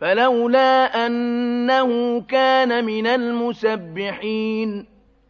فَلَوْلَا أَنَّهُ كَانَ مِنَ الْمُسَبِّحِينَ